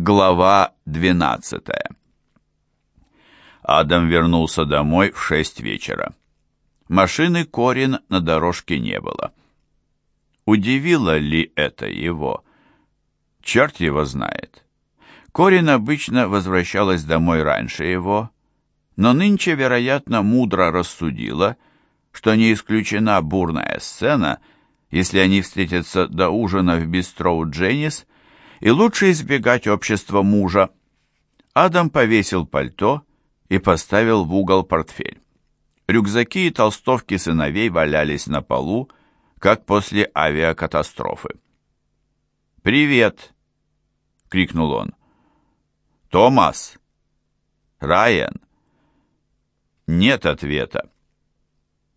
Глава 12 Адам вернулся домой в шесть вечера. Машины Корин на дорожке не было. Удивило ли это его? Черт его знает. Корин обычно возвращалась домой раньше его, но нынче, вероятно, мудро рассудила, что не исключена бурная сцена, если они встретятся до ужина в бистро у Дженнис, и лучше избегать общества мужа. Адам повесил пальто и поставил в угол портфель. Рюкзаки и толстовки сыновей валялись на полу, как после авиакатастрофы. «Привет!» — крикнул он. «Томас! Райан!» Нет ответа.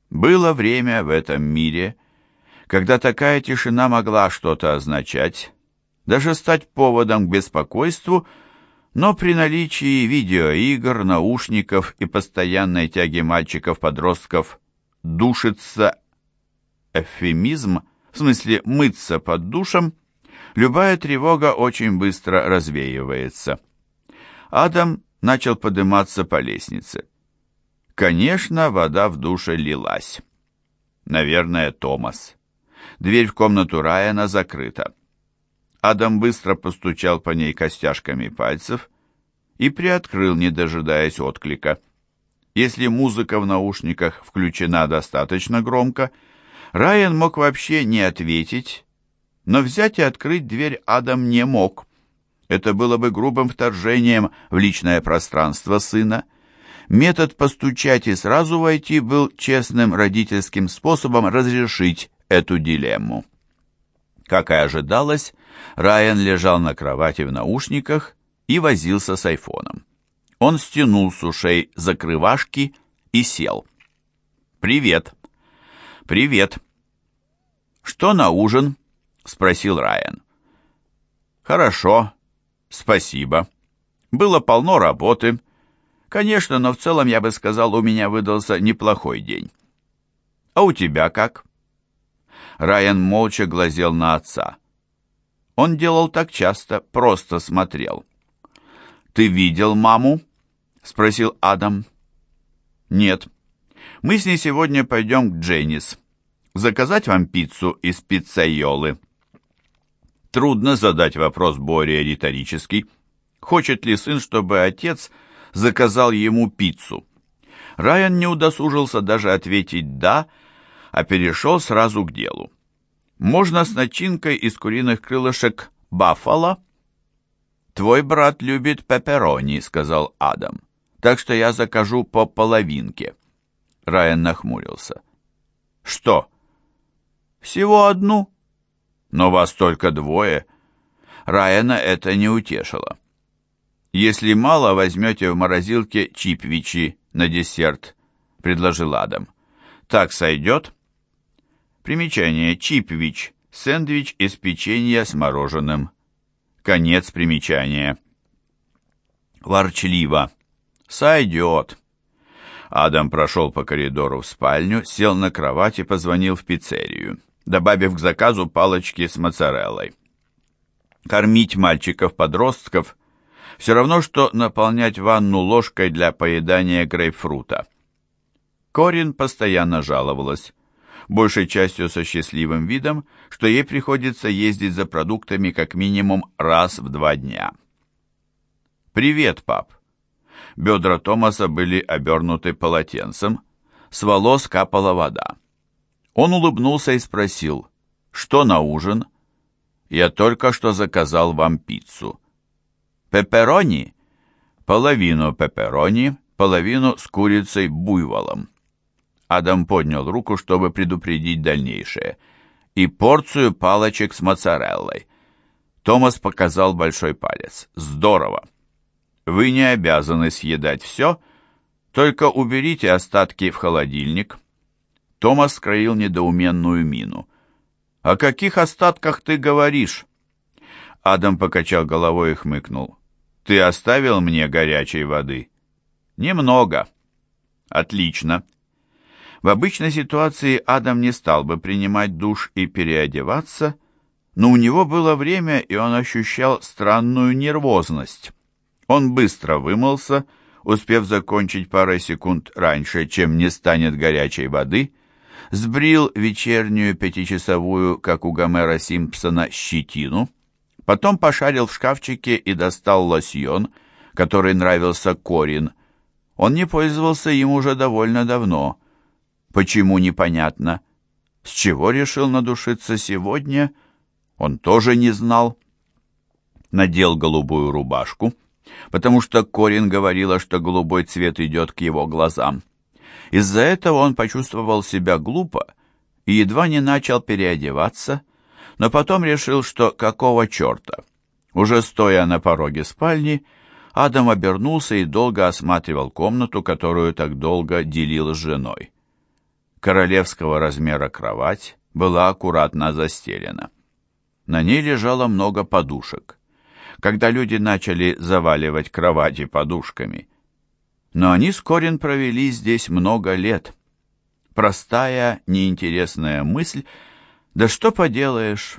Было время в этом мире, когда такая тишина могла что-то означать, даже стать поводом к беспокойству, но при наличии видеоигр, наушников и постоянной тяги мальчиков-подростков душиться эвфемизм, в смысле мыться под душем, любая тревога очень быстро развеивается. Адам начал подниматься по лестнице. Конечно, вода в душе лилась. Наверное, Томас. Дверь в комнату Райана закрыта. Адам быстро постучал по ней костяшками пальцев и приоткрыл, не дожидаясь отклика. Если музыка в наушниках включена достаточно громко, Райан мог вообще не ответить, но взять и открыть дверь Адам не мог. Это было бы грубым вторжением в личное пространство сына. Метод постучать и сразу войти был честным родительским способом разрешить эту дилемму. Как и ожидалось, Райан лежал на кровати в наушниках и возился с айфоном. Он стянул с ушей закрывашки и сел. «Привет!» «Привет!» «Что на ужин?» — спросил Райан. «Хорошо, спасибо. Было полно работы. Конечно, но в целом, я бы сказал, у меня выдался неплохой день. А у тебя как?» Райан молча глазел на отца. Он делал так часто, просто смотрел. «Ты видел маму?» — спросил Адам. «Нет. Мы с ней сегодня пойдем к Дженнис. Заказать вам пиццу из пиццайолы?» Трудно задать вопрос более риторический. Хочет ли сын, чтобы отец заказал ему пиццу? Райан не удосужился даже ответить «да», а перешел сразу к делу. Можно с начинкой из куриных крылышек баффало? «Твой брат любит пепперони», — сказал Адам. «Так что я закажу по половинке». Райан нахмурился. «Что?» «Всего одну?» «Но вас только двое». Райана это не утешило. «Если мало, возьмете в морозилке чипвичи на десерт», — предложил Адам. «Так сойдет?» Примечание. Чипвич. Сэндвич из печенья с мороженым. Конец примечания. Ворчливо. Сойдет. Адам прошел по коридору в спальню, сел на кровать и позвонил в пиццерию, добавив к заказу палочки с моцареллой. Кормить мальчиков-подростков все равно, что наполнять ванну ложкой для поедания грейпфрута. Корин постоянно жаловалась большей частью со счастливым видом, что ей приходится ездить за продуктами как минимум раз в два дня. «Привет, пап!» Бедра Томаса были обернуты полотенцем, с волос капала вода. Он улыбнулся и спросил, «Что на ужин?» «Я только что заказал вам пиццу». «Пепперони?» «Половину пепперони, половину с курицей-буйволом». Адам поднял руку, чтобы предупредить дальнейшее. «И порцию палочек с моцареллой». Томас показал большой палец. «Здорово! Вы не обязаны съедать все, только уберите остатки в холодильник». Томас скроил недоуменную мину. «О каких остатках ты говоришь?» Адам покачал головой и хмыкнул. «Ты оставил мне горячей воды?» «Немного». «Отлично. В обычной ситуации Адам не стал бы принимать душ и переодеваться, но у него было время, и он ощущал странную нервозность. Он быстро вымылся, успев закончить парой секунд раньше, чем не станет горячей воды, сбрил вечернюю пятичасовую, как у Гомера Симпсона, щетину, потом пошарил в шкафчике и достал лосьон, который нравился Корин. Он не пользовался им уже довольно давно. Почему, непонятно. С чего решил надушиться сегодня, он тоже не знал. Надел голубую рубашку, потому что Корин говорила, что голубой цвет идет к его глазам. Из-за этого он почувствовал себя глупо и едва не начал переодеваться, но потом решил, что какого черта. Уже стоя на пороге спальни, Адам обернулся и долго осматривал комнату, которую так долго делил с женой. Королевского размера кровать была аккуратно застелена. На ней лежало много подушек. Когда люди начали заваливать кровати подушками, но они с провели здесь много лет. Простая, неинтересная мысль, да что поделаешь,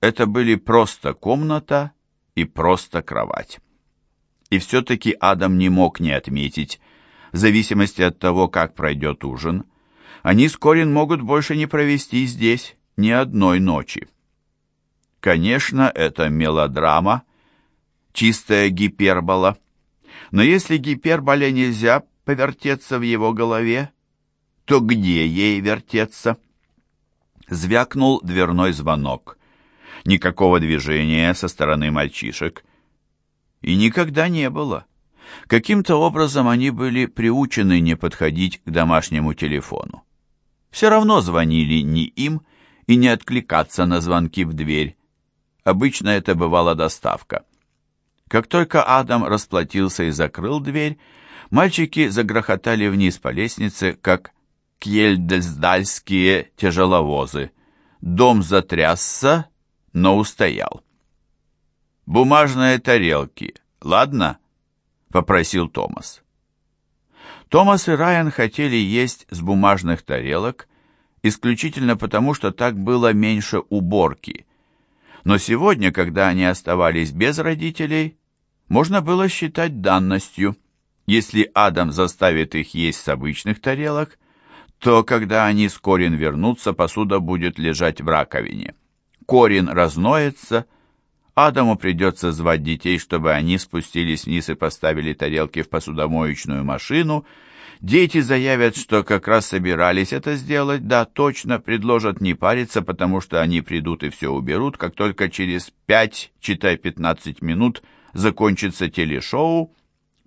это были просто комната и просто кровать. И все-таки Адам не мог не отметить, в зависимости от того, как пройдет ужин, они с Корин могут больше не провести здесь ни одной ночи. Конечно, это мелодрама, чистая гипербола, но если гиперболе нельзя повертеться в его голове, то где ей вертеться? Звякнул дверной звонок. Никакого движения со стороны мальчишек. И никогда не было. Каким-то образом они были приучены не подходить к домашнему телефону. Все равно звонили не им и не откликаться на звонки в дверь. Обычно это бывала доставка. Как только Адам расплатился и закрыл дверь, мальчики загрохотали вниз по лестнице, как кьельдельсдальские тяжеловозы. Дом затрясся, но устоял. «Бумажные тарелки, ладно?» — попросил Томас. Томас и Райан хотели есть с бумажных тарелок исключительно потому, что так было меньше уборки. Но сегодня, когда они оставались без родителей, можно было считать данностью. Если Адам заставит их есть с обычных тарелок, то когда они с Корин вернутся, посуда будет лежать в раковине. Корин разноется, Адаму придется звать детей, чтобы они спустились вниз и поставили тарелки в посудомоечную машину. Дети заявят, что как раз собирались это сделать. Да, точно, предложат не париться, потому что они придут и все уберут, как только через пять, читай пятнадцать минут, закончится телешоу.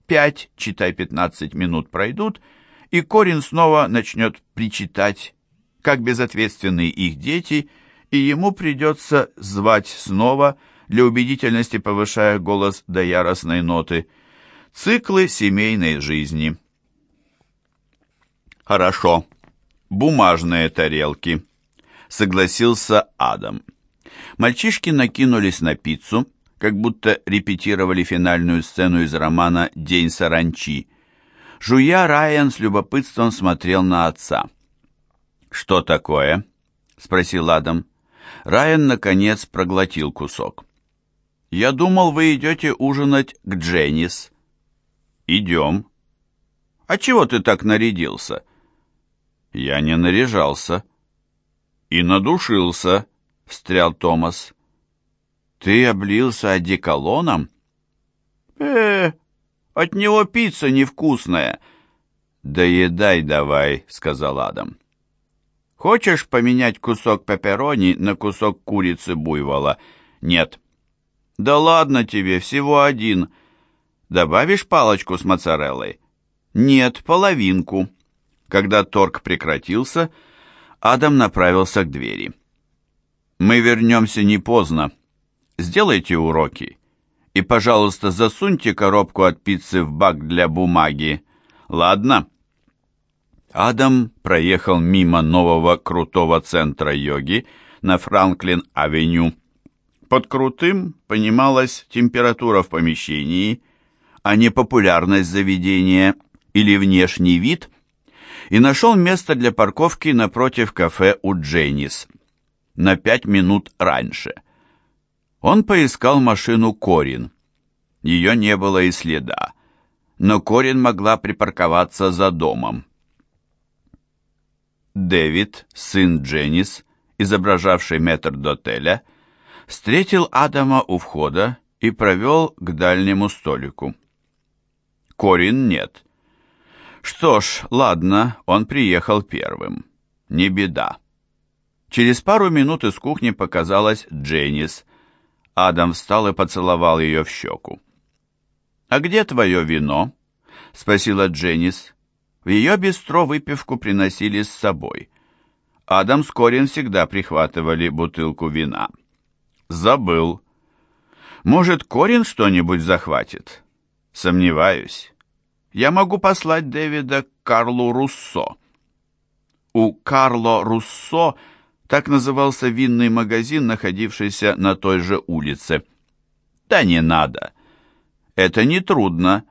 Пять, читай пятнадцать минут пройдут, и Корин снова начнет причитать, как безответственные их дети, и ему придется звать снова – для убедительности повышая голос до яростной ноты. Циклы семейной жизни. Хорошо. Бумажные тарелки. Согласился Адам. Мальчишки накинулись на пиццу, как будто репетировали финальную сцену из романа «День саранчи». Жуя, Райан с любопытством смотрел на отца. «Что такое?» — спросил Адам. Райан, наконец, проглотил кусок. «Я думал, вы идете ужинать к Дженнис». «Идем». «А чего ты так нарядился?» «Я не наряжался». «И надушился», — встрял Томас. «Ты облился одеколоном?» «Э, от него пицца невкусная». «Доедай давай», — сказал Адам. «Хочешь поменять кусок пепперони на кусок курицы буйвола?» «Нет». «Да ладно тебе, всего один. Добавишь палочку с моцареллой?» «Нет, половинку». Когда торг прекратился, Адам направился к двери. «Мы вернемся не поздно. Сделайте уроки. И, пожалуйста, засуньте коробку от пиццы в бак для бумаги. Ладно?» Адам проехал мимо нового крутого центра йоги на Франклин-авеню под крутым понималась температура в помещении, а не популярность заведения или внешний вид, и нашел место для парковки напротив кафе у Дженнис. На пять минут раньше – Он поискал машину Корин. Ее не было и следа, но Корин могла припарковаться за домом. Дэвид, сын Дженнис, изображавший метрдотеля, встретил Адама у входа и провел к дальнему столику. Корин нет. Что ж, ладно, он приехал первым. Не беда. Через пару минут из кухни показалась Дженнис. Адам встал и поцеловал ее в щеку. «А где твое вино?» — спросила Дженнис. В ее бистро выпивку приносили с собой. Адам с Корин всегда прихватывали бутылку вина. «Забыл», может, Корин что-нибудь захватит? Сомневаюсь. Я могу послать Дэвида к Карлу Руссо. У Карло Руссо так назывался винный магазин, находившийся на той же улице. Да не надо. Это не трудно.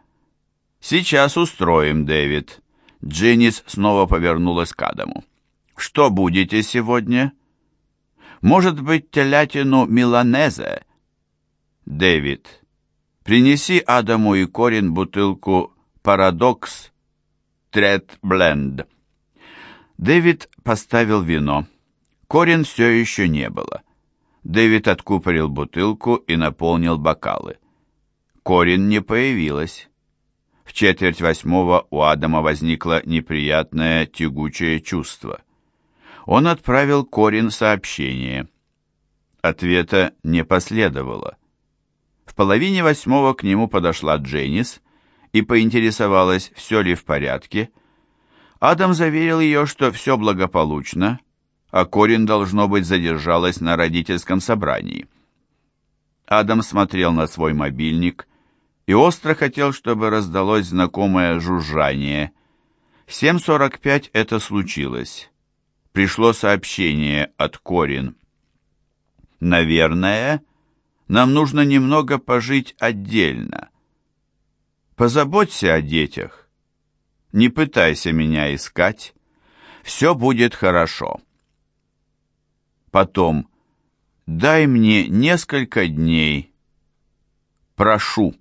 Сейчас устроим, Дэвид. Дженнис снова повернулась к Адаму. Что будете сегодня? Может быть, телятину миланезе? Дэвид, принеси Адаму и Корин бутылку «Парадокс» Тред Бленд. Дэвид поставил вино. Корин все еще не было. Дэвид откупорил бутылку и наполнил бокалы. Корин не появилась. В четверть восьмого у Адама возникло неприятное тягучее чувство. Он отправил Корин сообщение. Ответа не последовало. В половине восьмого к нему подошла Дженнис и поинтересовалась, все ли в порядке. Адам заверил ее, что все благополучно, а Корин, должно быть, задержалась на родительском собрании. Адам смотрел на свой мобильник и остро хотел, чтобы раздалось знакомое жужжание. В 7.45 это случилось. Пришло сообщение от Корин. «Наверное...» Нам нужно немного пожить отдельно. Позаботься о детях. Не пытайся меня искать. Все будет хорошо. Потом, дай мне несколько дней. Прошу.